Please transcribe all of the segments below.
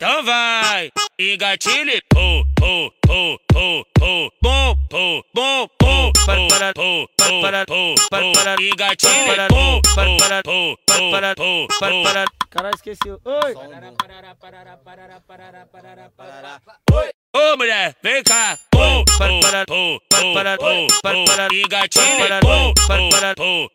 então vai. E gatilho, pô, pô, pô, pô, pô, bom, pô, bom, pô, para para pô, para pô, para para e gatilho, pô, para para pô, para pô, para para Caralho, esqueci. o- Oi! Ô mulher, vem cá! Pô, para para pô, para pô, para para e gatilho, pô, para para pô,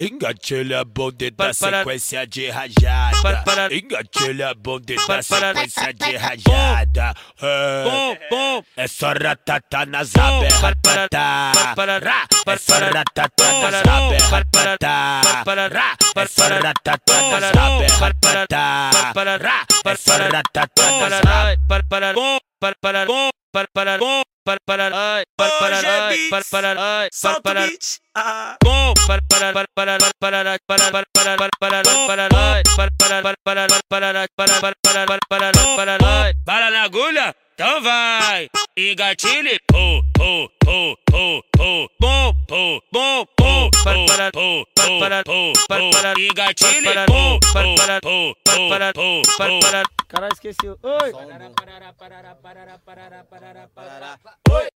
e gatilha Engatilha a bonde da sequência de rajada. Engatilha a bonde da sequência de rajada. É só ratata na zabe ratata É só ratata na zabe ratata É só ratata na zabe é ratata para pô, para para pô, para pô, para para pô, para pô, para para e gatilho, pô, para para pô, para pô, para para pô, para pô, para para Engatilha bonde da Para, para. sequência de rajada. Para, para. Engatilha bonde da Para, para. sequência de rajada. É, bom, bom, e gatilho, Caralho, esqueceu. Oi! Oi!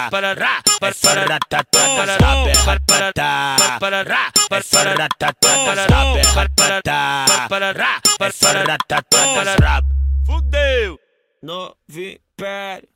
Para, para, para. ratata. Para, para. Rá, é Para, só para. ratata nas Para. rabas. fudeu! Novi, pera.